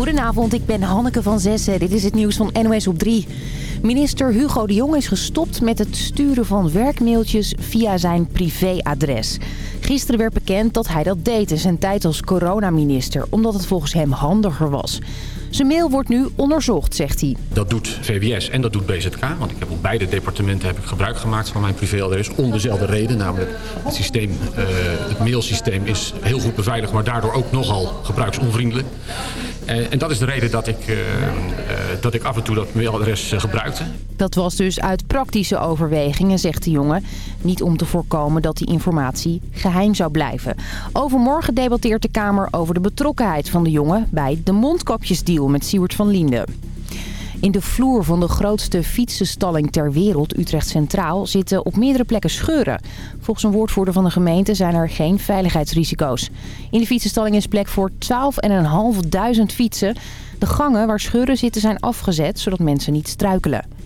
Goedenavond, ik ben Hanneke van Zessen. Dit is het nieuws van NOS op 3. Minister Hugo de Jong is gestopt met het sturen van werkmailtjes via zijn privéadres. Gisteren werd bekend dat hij dat deed in zijn tijd als coronaminister, omdat het volgens hem handiger was. Zijn mail wordt nu onderzocht, zegt hij. Dat doet VWS en dat doet BZK. Want ik heb op beide departementen heb ik gebruik gemaakt van mijn privéadres. Om dezelfde reden, namelijk het, systeem, uh, het mailsysteem is heel goed beveiligd... maar daardoor ook nogal gebruiksonvriendelijk. Uh, en dat is de reden dat ik, uh, dat ik af en toe dat mailadres gebruikte. Dat was dus uit praktische overwegingen, zegt de jongen. Niet om te voorkomen dat die informatie geheim zou blijven. Overmorgen debatteert de Kamer over de betrokkenheid van de jongen... bij de mondkapjesdeal met Siewert van Linden. In de vloer van de grootste fietsenstalling ter wereld, Utrecht Centraal, zitten op meerdere plekken scheuren. Volgens een woordvoerder van de gemeente zijn er geen veiligheidsrisico's. In de fietsenstalling is plek voor 12.500 fietsen. De gangen waar scheuren zitten zijn afgezet, zodat mensen niet struikelen.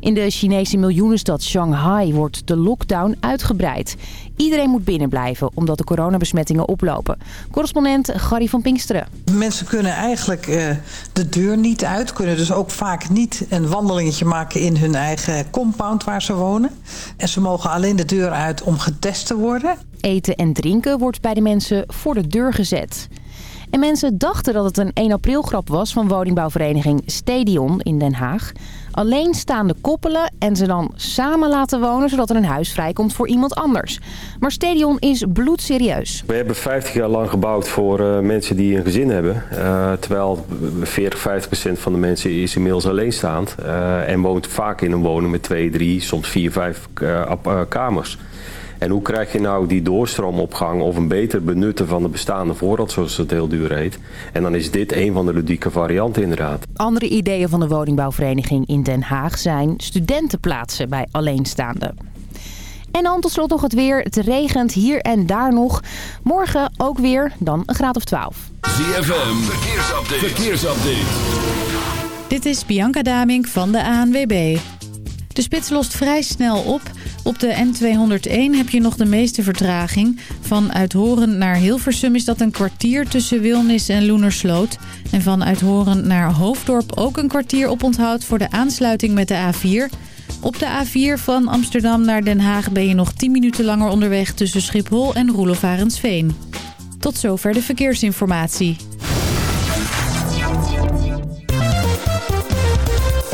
In de Chinese miljoenenstad Shanghai wordt de lockdown uitgebreid. Iedereen moet binnenblijven omdat de coronabesmettingen oplopen. Correspondent Gary van Pinksteren. Mensen kunnen eigenlijk uh, de deur niet uit. Kunnen dus ook vaak niet een wandelingetje maken in hun eigen compound waar ze wonen. En ze mogen alleen de deur uit om getest te worden. Eten en drinken wordt bij de mensen voor de deur gezet. En mensen dachten dat het een 1 april grap was van woningbouwvereniging Stadion in Den Haag. Alleenstaande koppelen en ze dan samen laten wonen zodat er een huis vrijkomt voor iemand anders. Maar Stadion is bloedserieus. We hebben 50 jaar lang gebouwd voor uh, mensen die een gezin hebben. Uh, terwijl 40, 50 procent van de mensen is inmiddels alleenstaand. Uh, en woont vaak in een woning met twee, drie, soms vier, vijf kamers. En hoe krijg je nou die doorstroomopgang of een beter benutten van de bestaande voorraad, zoals het heel duur heet. En dan is dit een van de ludieke varianten inderdaad. Andere ideeën van de woningbouwvereniging in Den Haag zijn studentenplaatsen bij alleenstaanden. En dan tot slot nog het weer. Het regent hier en daar nog. Morgen ook weer, dan een graad of 12. ZFM, verkeersupdate. verkeersupdate. Dit is Bianca Damink van de ANWB. De spits lost vrij snel op. Op de N201 heb je nog de meeste vertraging. Van Uithoren naar Hilversum is dat een kwartier tussen Wilnis en Loenersloot. En van Uithoren naar Hoofddorp ook een kwartier op onthoud voor de aansluiting met de A4... Op de A4 van Amsterdam naar Den Haag ben je nog 10 minuten langer onderweg tussen Schiphol en Roelof Tot zover de verkeersinformatie.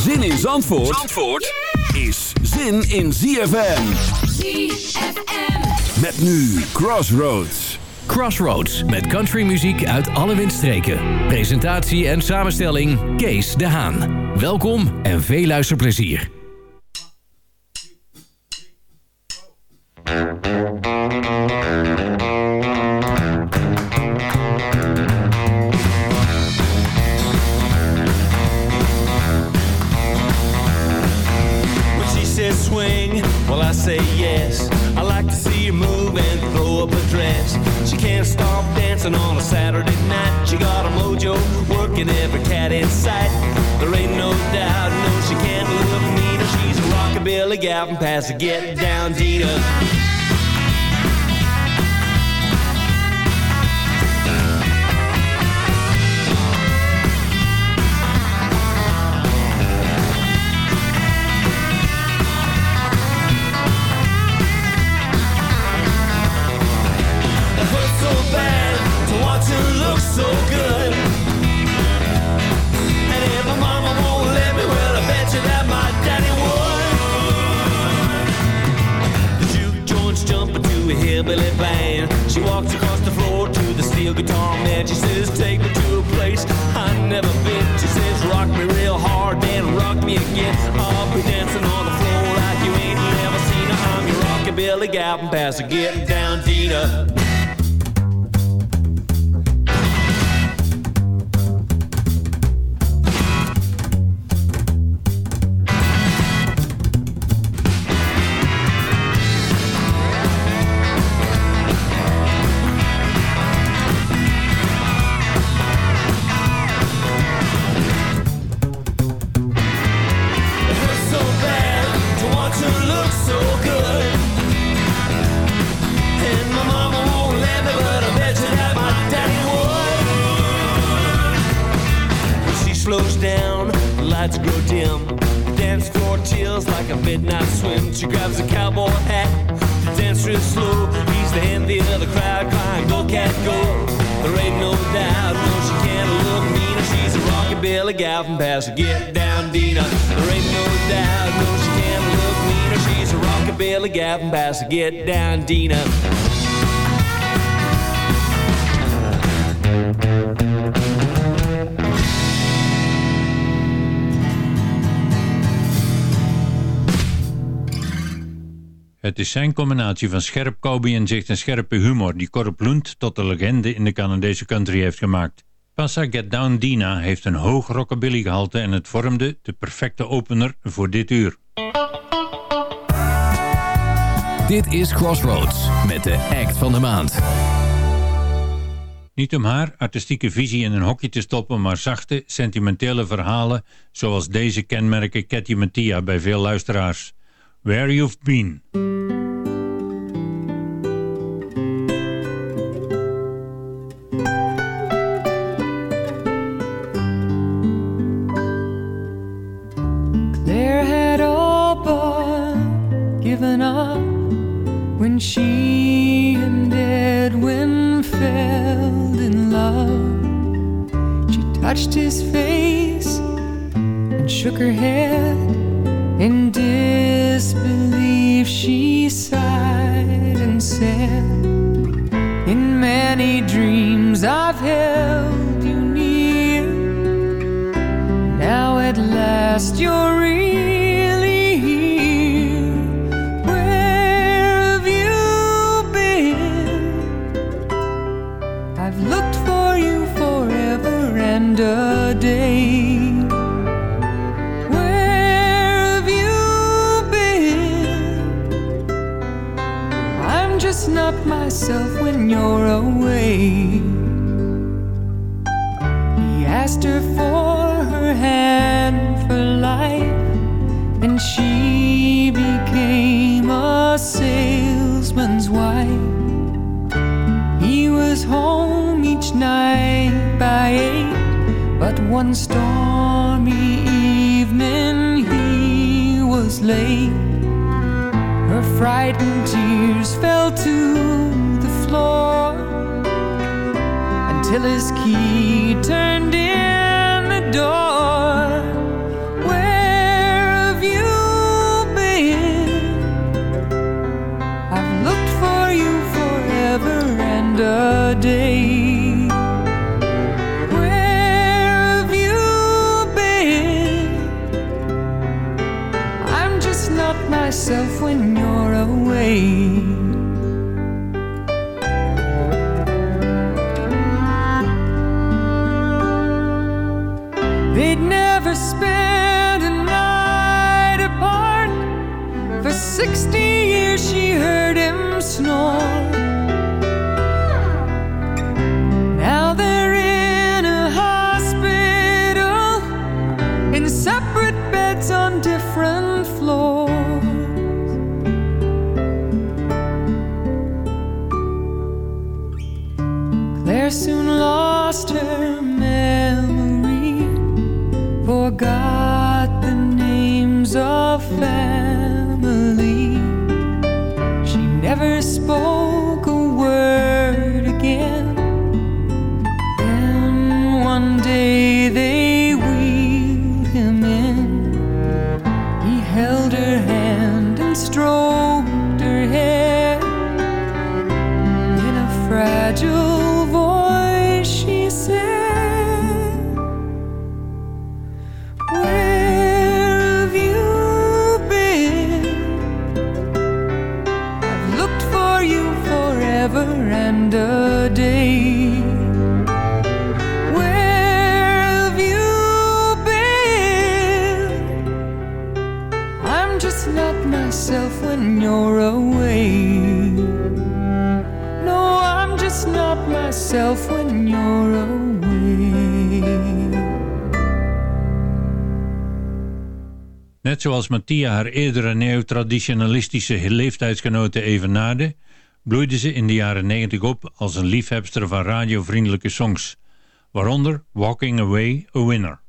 Zin in Zandvoort, Zandvoort is zin in ZFM. ZFM. Met nu Crossroads. Crossroads met countrymuziek uit alle windstreken. Presentatie en samenstelling Kees de Haan. Welkom en veel luisterplezier. out and pass it. Get down, Dina. She says, Take me to a place I've never been. She says, Rock me real hard, then rock me again. I'll be dancing on the floor like you ain't never seen. I'm your rockabilly down, Dina. Cowboy hat, the dance real slow. He's the envy of the crowd, crying, Go cat, go. There ain't no doubt, no, she can't look meaner. She's a rockabilly gal from Paso. Get down, Dina. There ain't no doubt, no, she can't look meaner. She's a rockabilly gal from Paso. Get down, Dina. Het is zijn combinatie van scherp cowboy-inzicht en scherpe humor die Corp Lund tot de legende in de Canadese country heeft gemaakt. Passa Get Down Dina heeft een hoog rockabilly gehalte en het vormde de perfecte opener voor dit uur. Dit is Crossroads met de act van de maand. Niet om haar artistieke visie in een hokje te stoppen, maar zachte, sentimentele verhalen zoals deze kenmerken Cathy Mattia bij veel luisteraars. Where You've Been. Claire had all but given up when she and Edwin fell in love. She touched his face and shook her head in disbelief. She sighed and said, In many dreams I've held you near. Now at last you're really myself when you're away. He asked her for her hand for life, and she became a salesman's wife. He was home each night by eight, but one stormy evening he was late. Her frightened tears fell to until his key turned in the door. firstborn. Haar eerdere neotraditionalistische leeftijdsgenoten evenaarde, bloeide ze in de jaren 90 op als een liefhebster van radiovriendelijke songs, waaronder Walking Away a Winner.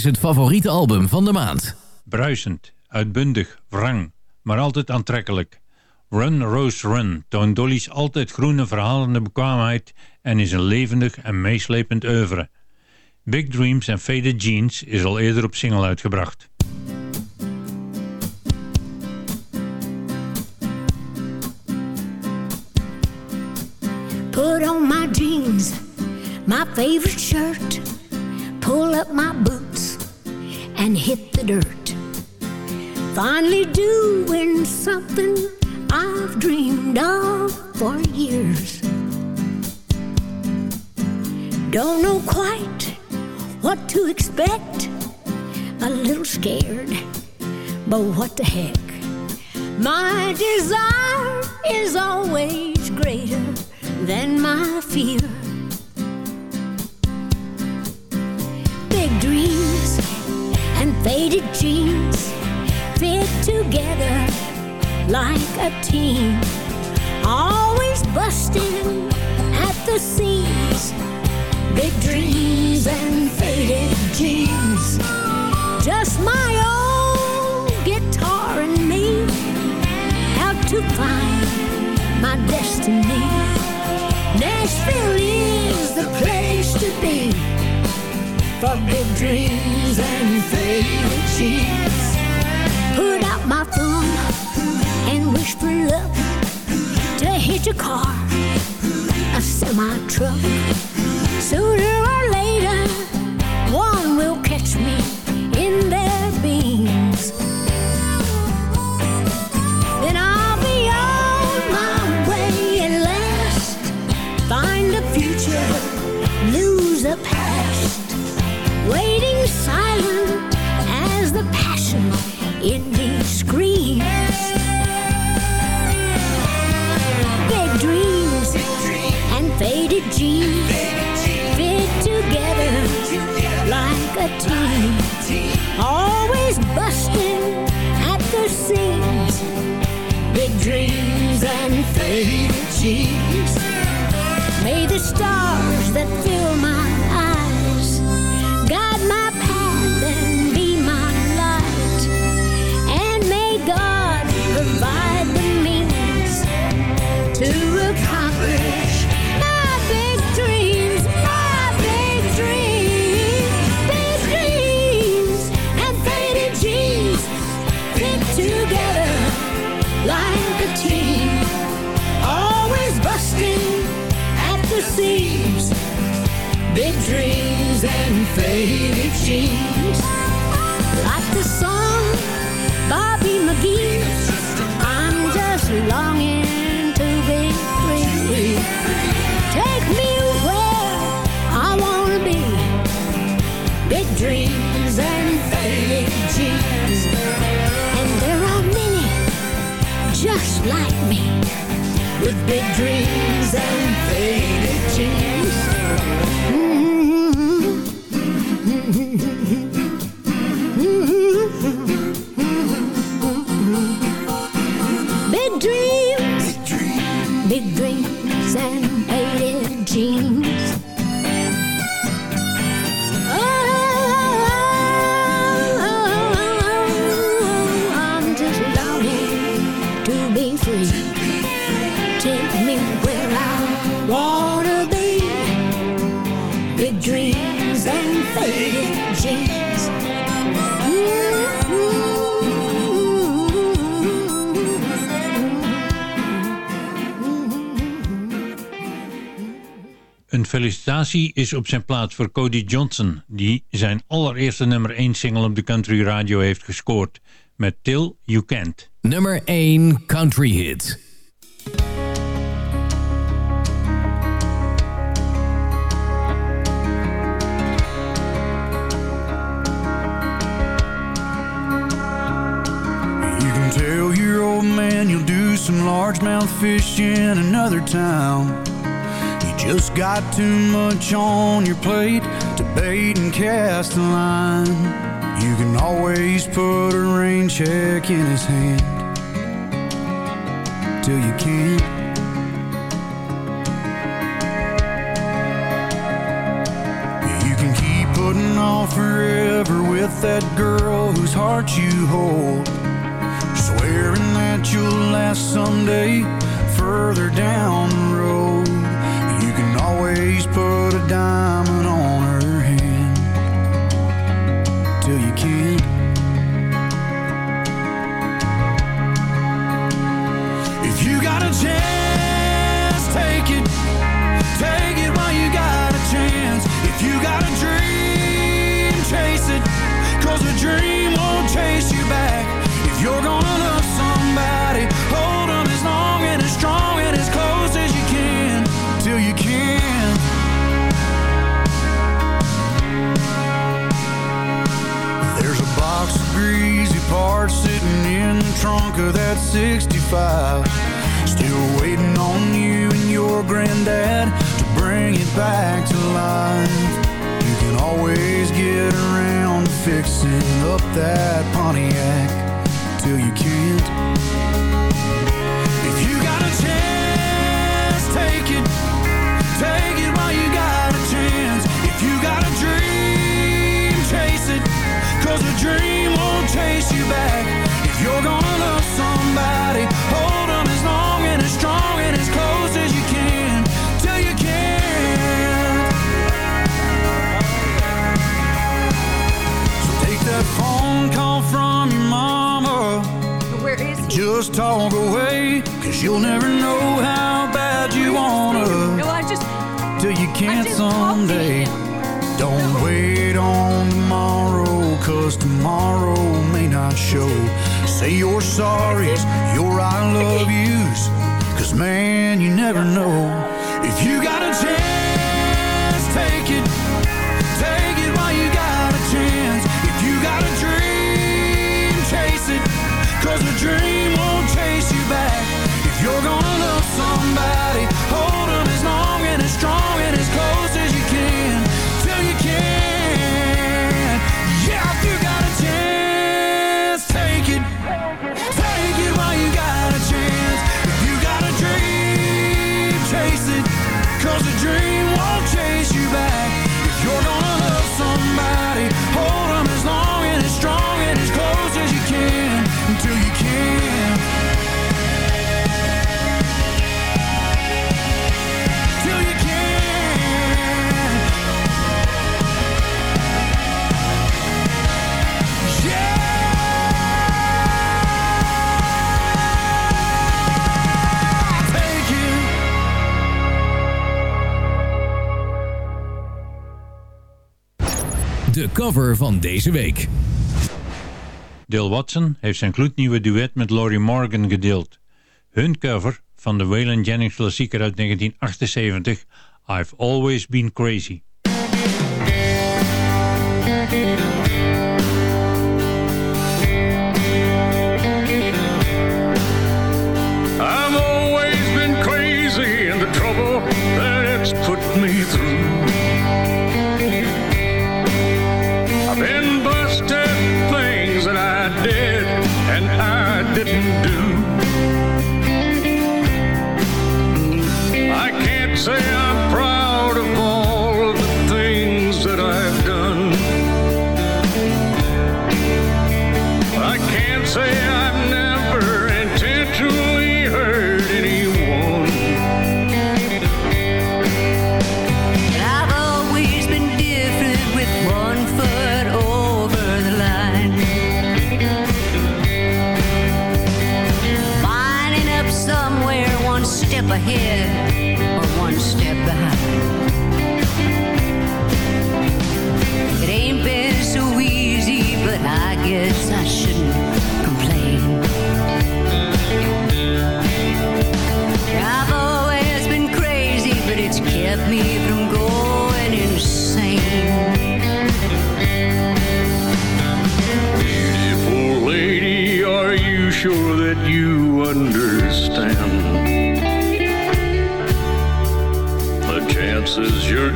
Is het favoriete album van de maand. Bruisend, uitbundig, wrang, maar altijd aantrekkelijk. Run Rose Run toont Dolly's altijd groene verhalende bekwaamheid en is een levendig en meeslepend oeuvre. Big Dreams en Faded Jeans is al eerder op single uitgebracht. Put on my jeans, my favorite shirt, pull up my boots and hit the dirt. Finally doing something I've dreamed of for years. Don't know quite what to expect, a little scared, but what the heck. My desire is always greater than my fear. Big dreams and faded jeans fit together like a team. Always busting at the seams. Big dreams and faded jeans. Just my old guitar and me out to find my destiny. Nashville is the place to be for big dreams and faded jeans. Put out my thumb and wish for luck to hit a car, a semi truck. Sooner or later, one will catch me team. Always busting at the seams. Big dreams and faded jeans. May the stars that fill seams. Big dreams and faded jeans, like the song Bobby McGee. I'm just longing to be free. Take me where I wanna be. Big dreams and faded jeans, and there are many just like me with big dreams felicitatie is op zijn plaats voor Cody Johnson, die zijn allereerste nummer 1 single op de country radio heeft gescoord met Till You Can't. Nummer 1 Country Hit. You can tell your old man you'll do some largemouth fishing in another town. Just got too much on your plate to bait and cast a line. You can always put a rain check in his hand till you can't. putting off forever with that girl whose heart you hold. Swearing that you'll last someday further down the road done. conquer that 65 Still waiting on you and your granddad To bring it back to life. You can always get around to fixing up that Pontiac Till you can't. If you got a chance, take it. Take it while you got a chance. If you got a dream, chase it. Cause a dream won't chase you back. You're gonna just talk away Cause you'll never know how bad you wanna No, I just... Till you can't someday. Don't no. wait on tomorrow Cause tomorrow may not show. Say your sorries, your I love yous Cause man, you never know. If you got a chance, take it. de cover van deze week. Dale Watson heeft zijn gloednieuwe duet met Laurie Morgan gedeeld. Hun cover van de Waylon Jennings klassieker uit 1978, I've Always Been Crazy. say.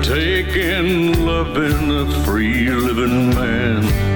taking loving a free living man.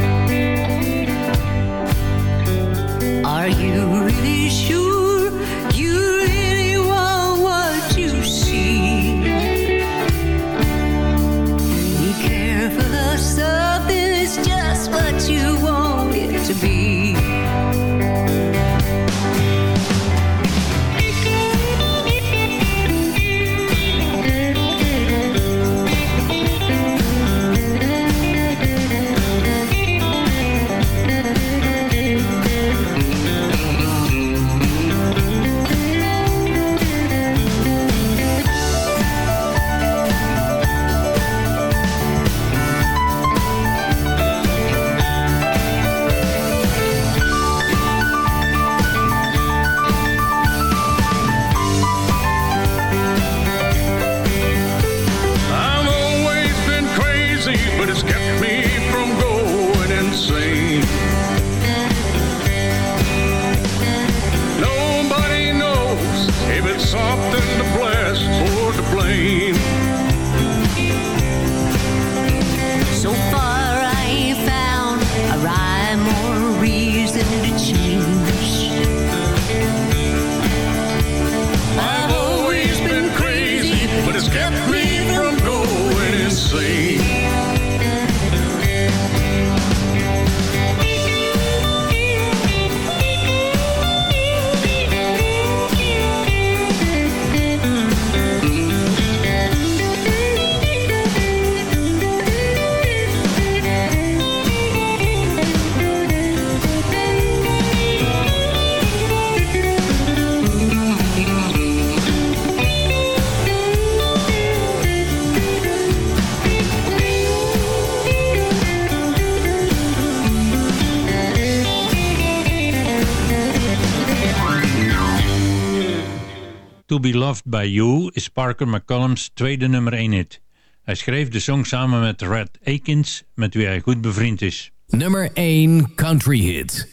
Parker McCollum's tweede nummer 1 hit. Hij schreef de song samen met Red Akins, met wie hij goed bevriend is. Nummer 1 Country Hit.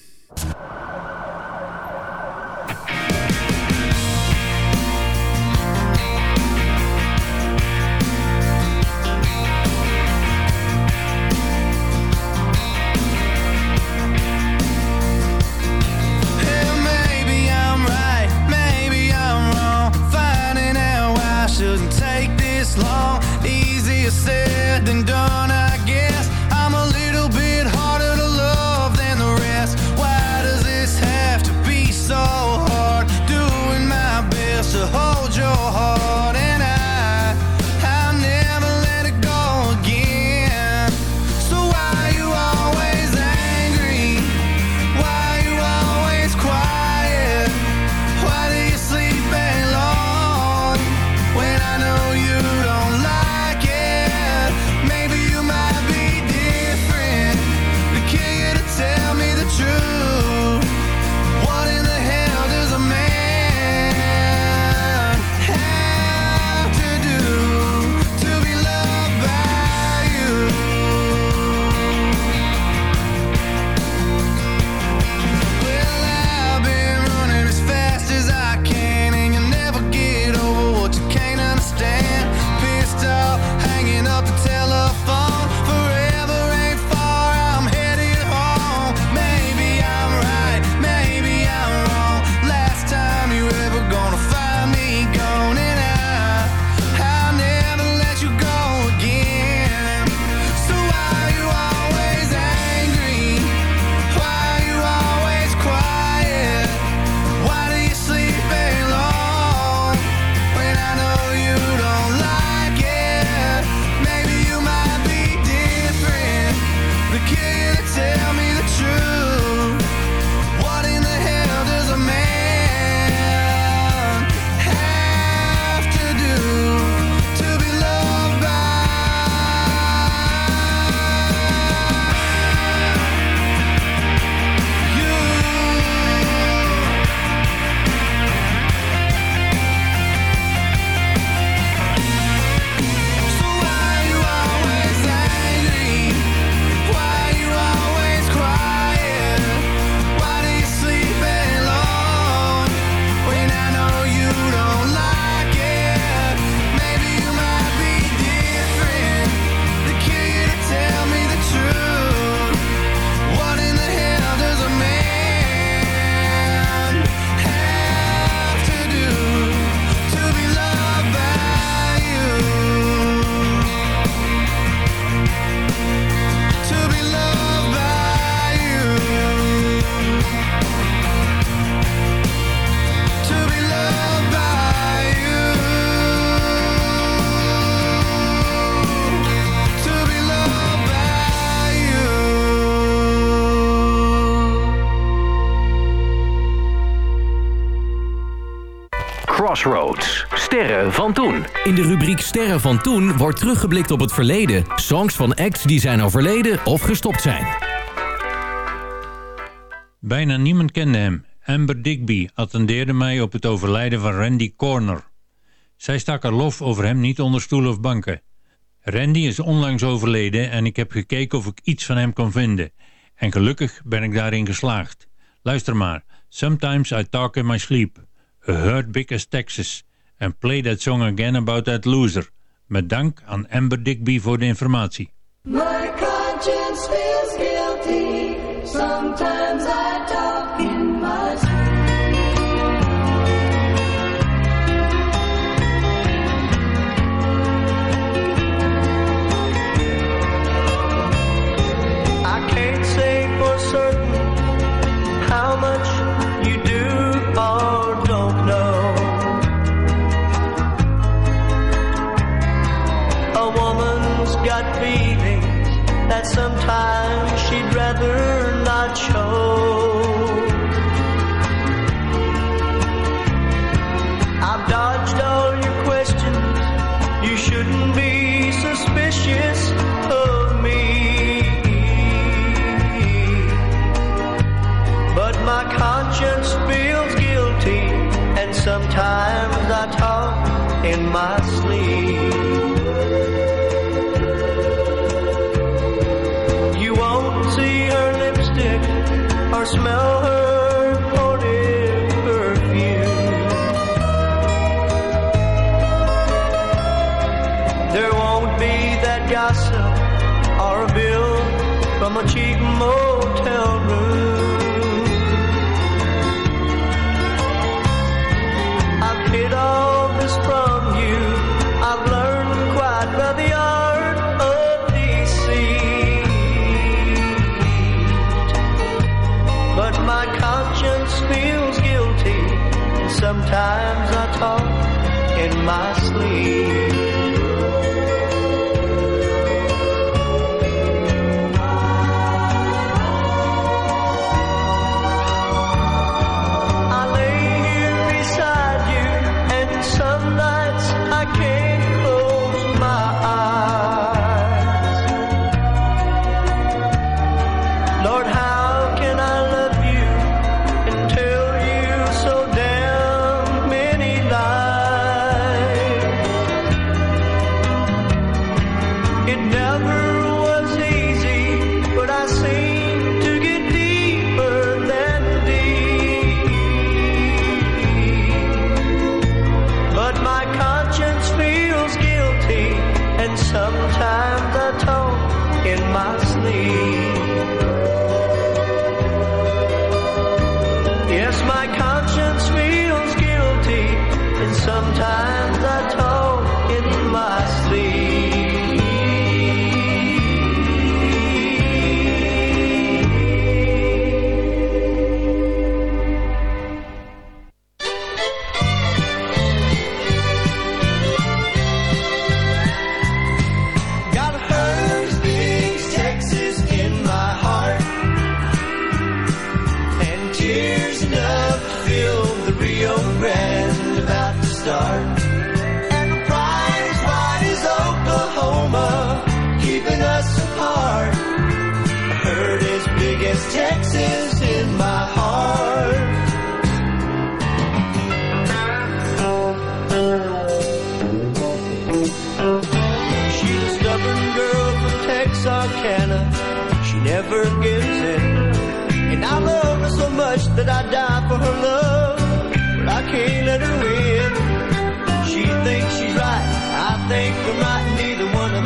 say sterren van toen wordt teruggeblikt op het verleden. Songs van acts die zijn overleden of gestopt zijn. Bijna niemand kende hem. Amber Digby attendeerde mij op het overlijden van Randy Corner. Zij stak er lof over hem niet onder stoelen of banken. Randy is onlangs overleden en ik heb gekeken of ik iets van hem kon vinden. En gelukkig ben ik daarin geslaagd. Luister maar. Sometimes I talk in my sleep. A hurt big as Texas en play that song again about that loser. Met dank aan Amber Digby voor de informatie. My conscience feels guilty. Sometimes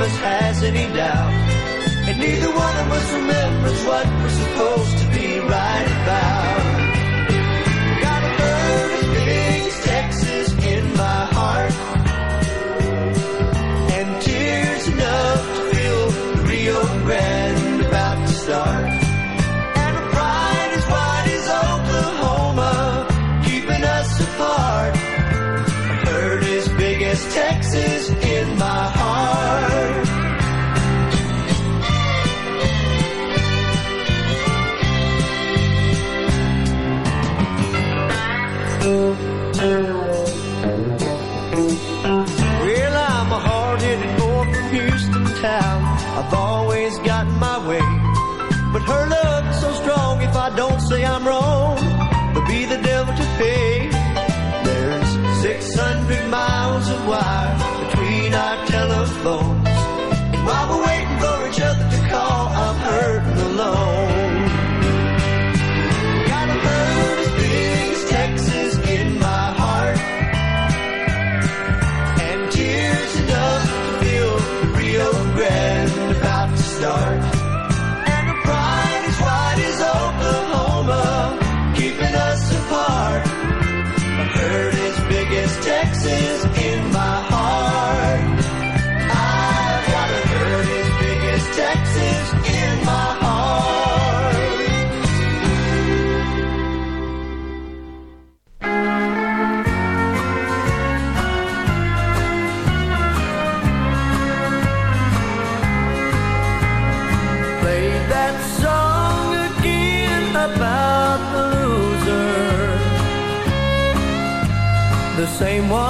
us has any doubt. And neither one of us remembers what we're supposed to be right about. same one.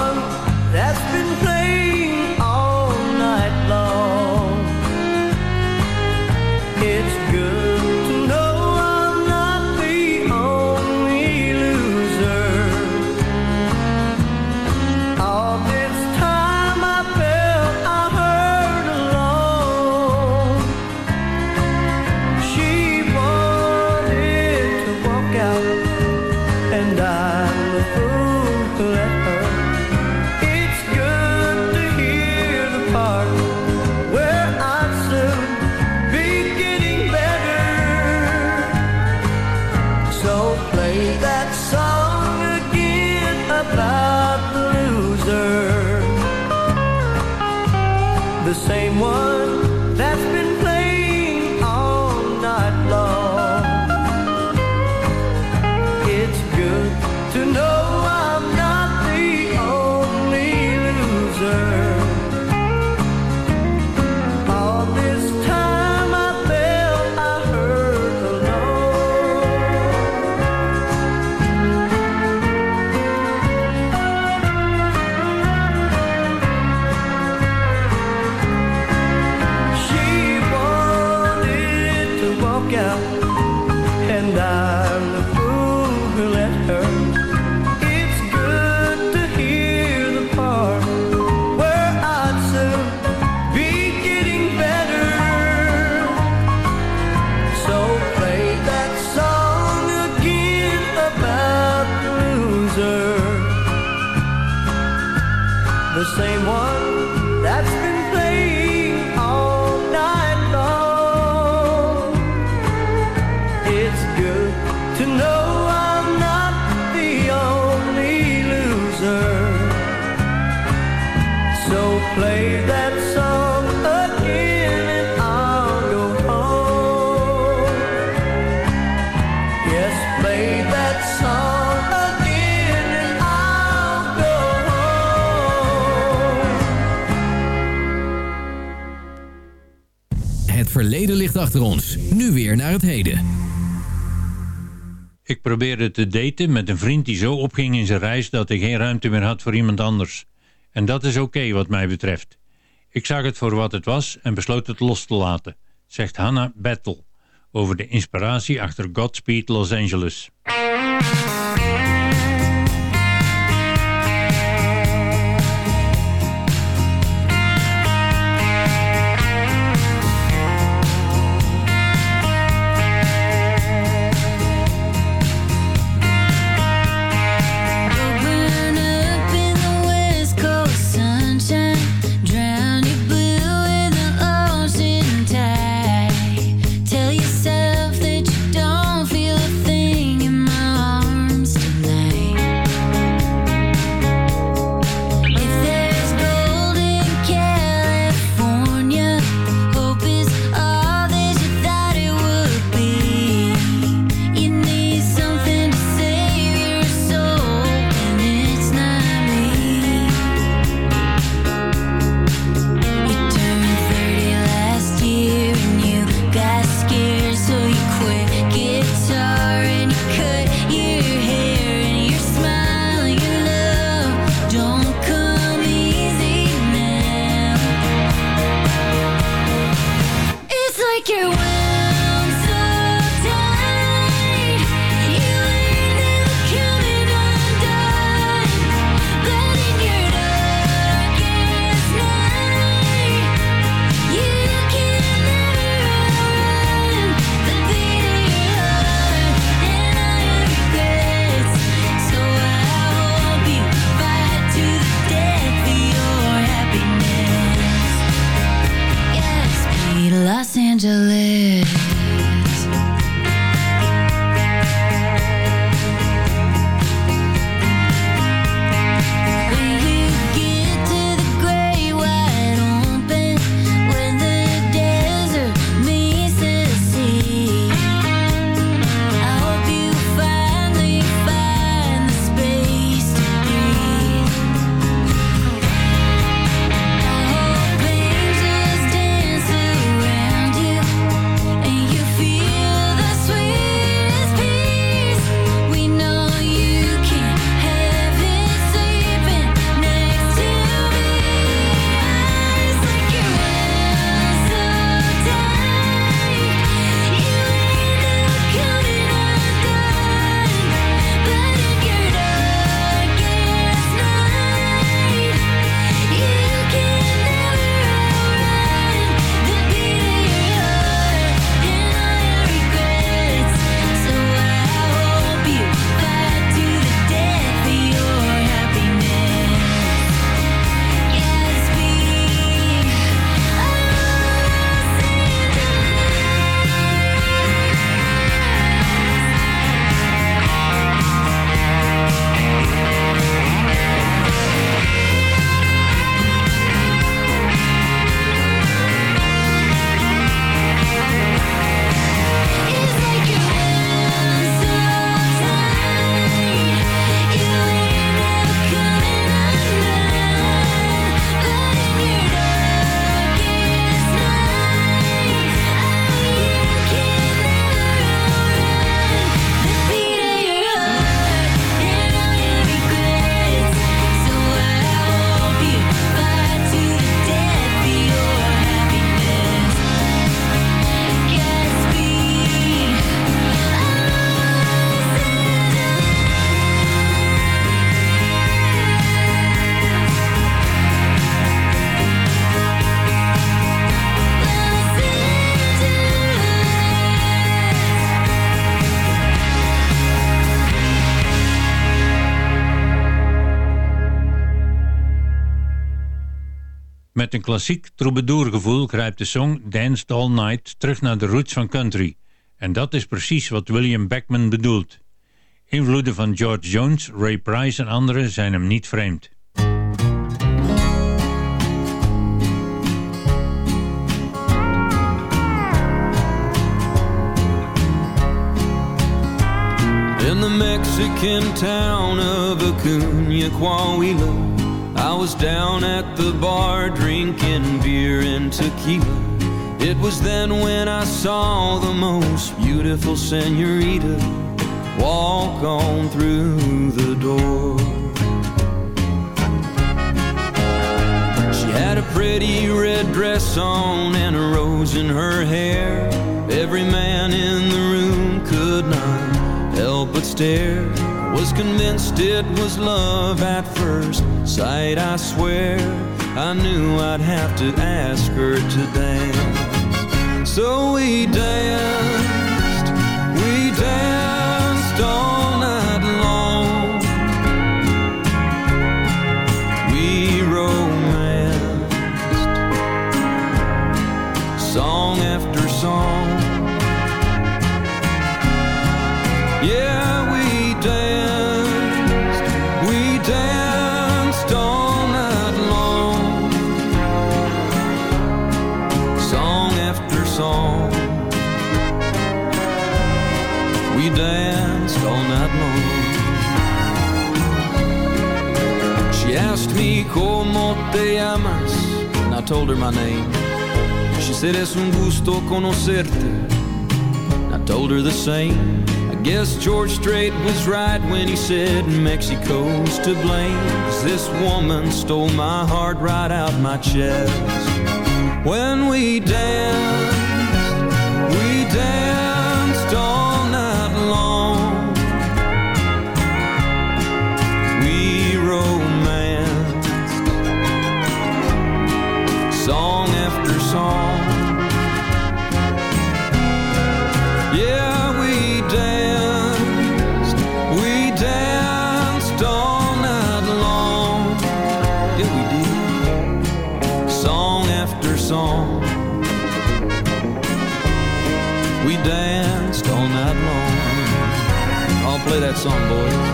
Verleden ligt achter ons. Nu weer naar het heden. Ik probeerde te daten met een vriend die zo opging in zijn reis dat hij geen ruimte meer had voor iemand anders. En dat is oké wat mij betreft. Ik zag het voor wat het was en besloot het los te laten, zegt Hannah Battle over de inspiratie achter Godspeed Los Angeles. Met een klassiek troubadourgevoel grijpt de song Danced All Night terug naar de roots van country. En dat is precies wat William Beckman bedoelt. Invloeden van George Jones, Ray Price en anderen zijn hem niet vreemd. In the Mexican town of Acuna, Coahuila, I was down at the bar drinking beer and tequila. It was then when I saw the most beautiful senorita walk on through the door. She had a pretty red dress on and a rose in her hair. Every man in the room could not help but stare. Was convinced it was love at first sight, I swear. I knew I'd have to ask her to dance. So we danced, we danced all night long. We romanced, song after song. ¿Cómo te llamas? And I told her my name. She said, Es un gusto conocerte. I told her the same. I guess George Strait was right when he said Mexico's to blame. 'Cause this woman stole my heart right out my chest. When we danced, song. Yeah, we danced, we danced all night long. Yeah, we did. Song after song. We danced all night long. I'll play that song, boys.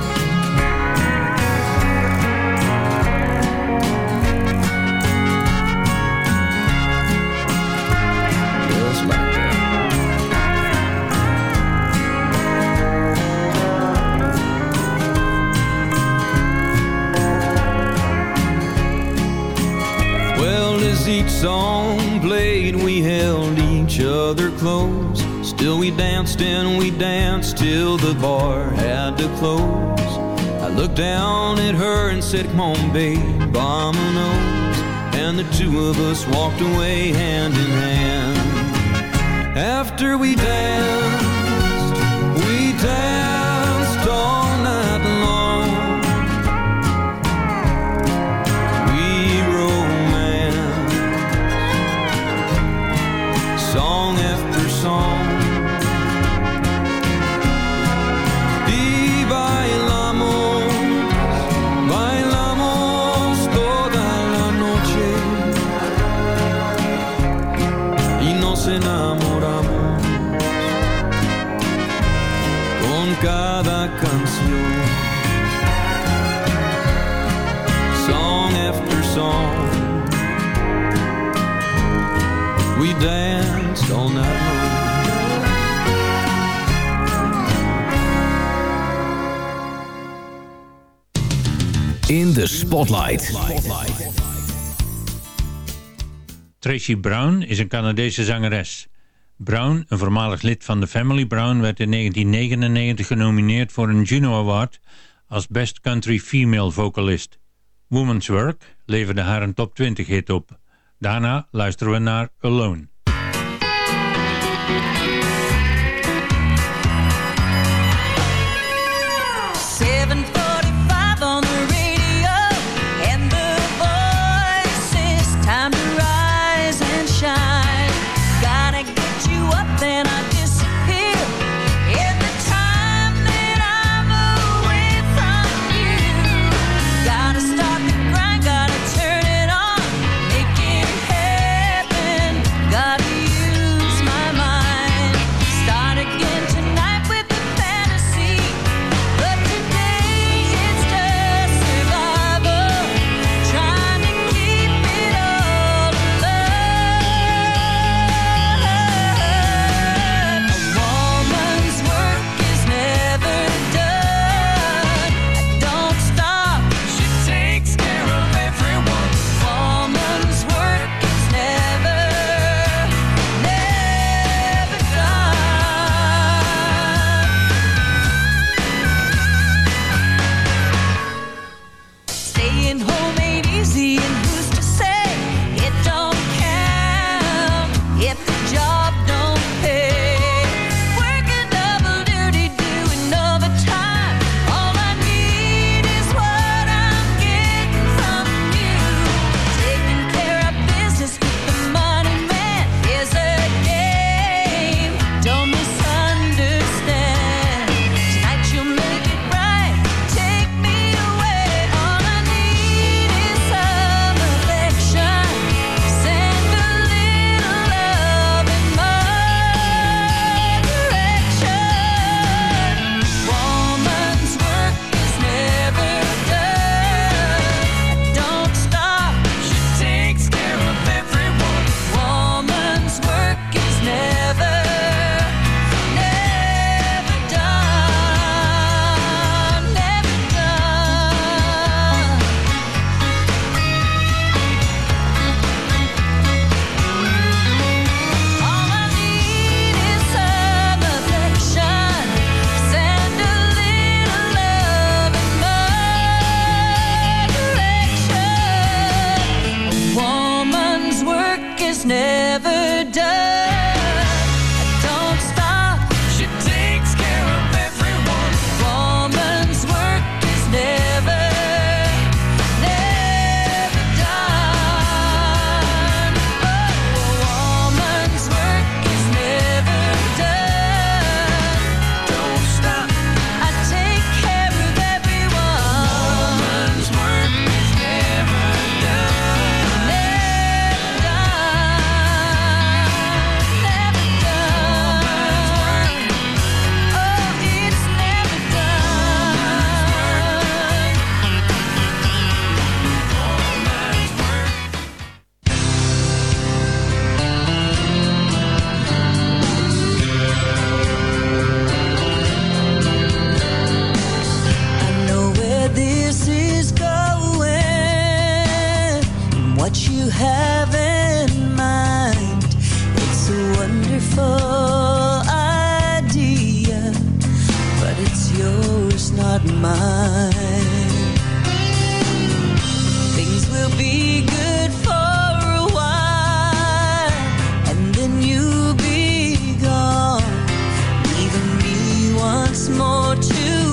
Danced and we danced till the bar had to close. I looked down at her and said, Come on, babe, vamonos. And the two of us walked away hand in hand. After we danced, Spotlight. Tracy Brown is een Canadese zangeres. Brown, een voormalig lid van de Family Brown, werd in 1999 genomineerd voor een Juno Award als Best Country Female Vocalist. Woman's Work leverde haar een top 20 hit op. Daarna luisteren we naar Alone. to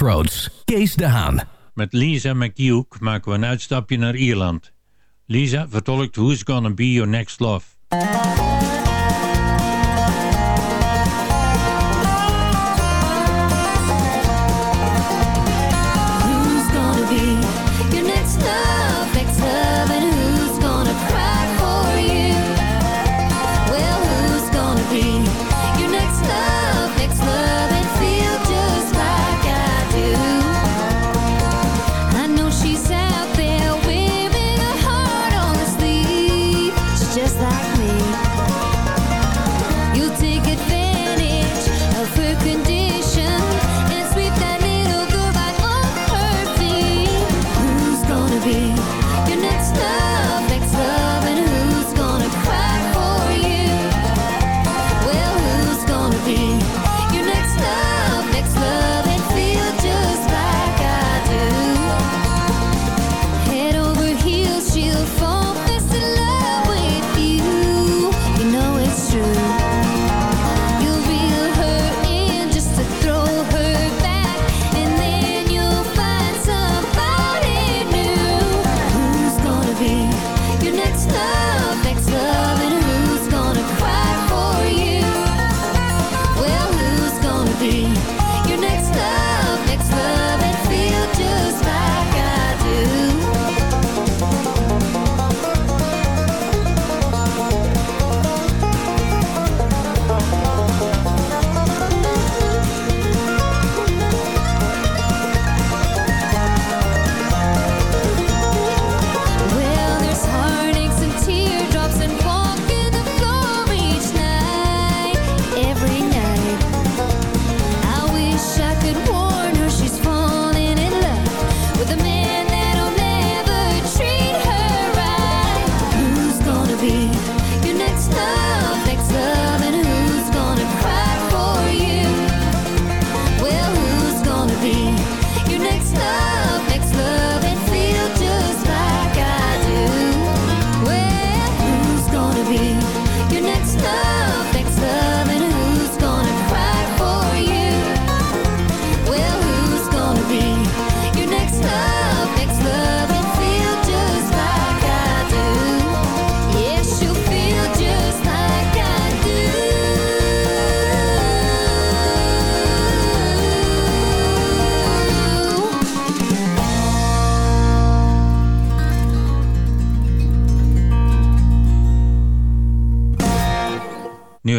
Crossroads, Kees de Haan. Met Lisa McHugh maken we een uitstapje naar Ierland. Lisa vertolkt Who's Gonna Be Your Next Love.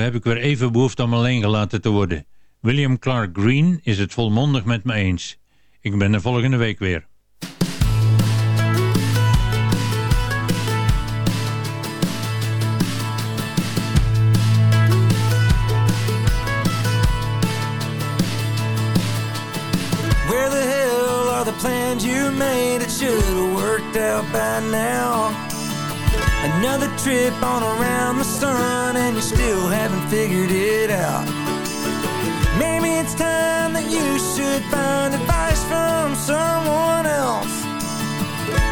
Heb ik weer even behoefte om alleen gelaten te worden. William Clark Green is het volmondig met me eens. Ik ben er volgende week weer. Where the hell are the plans you made? It should have worked out by now. Another trip on around the sun, and you still haven't figured it out. Maybe it's time that you should find advice from someone else.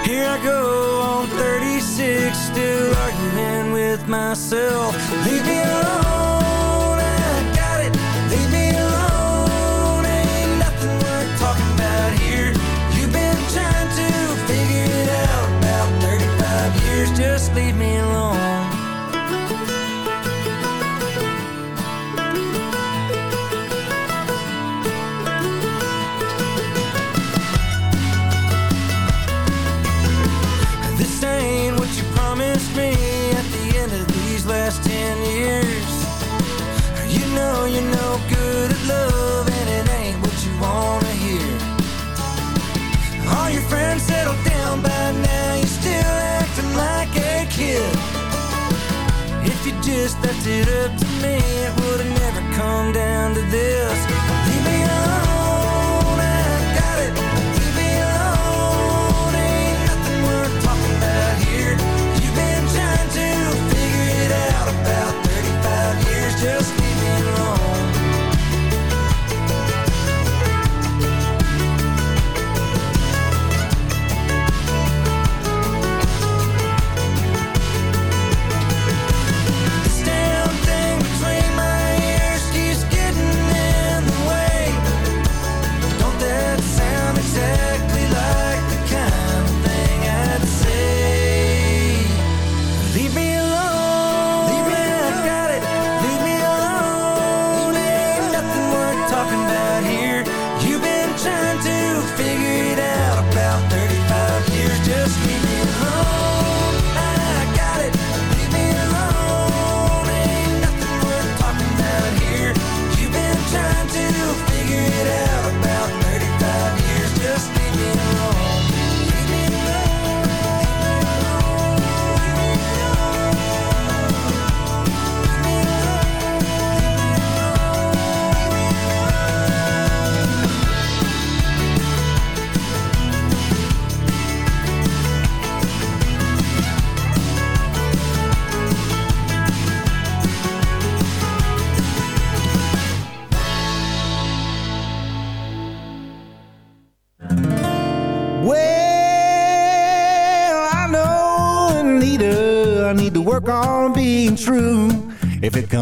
Here I go on 36, still arguing with myself. Leave me alone, no good at love, and it ain't what you wanna hear. All your friends settled down by now, you're still acting like a kid. If you just left it up to me, it would've never come down to this.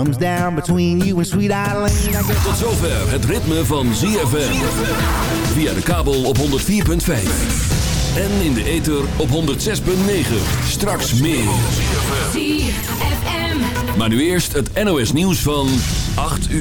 Comes down between you and Sweet Eileen. Tot zover het ritme van ZFM. Via de kabel op 104.5. En in de ether op 106.9. Straks meer. Maar nu eerst het NOS nieuws van 8 uur.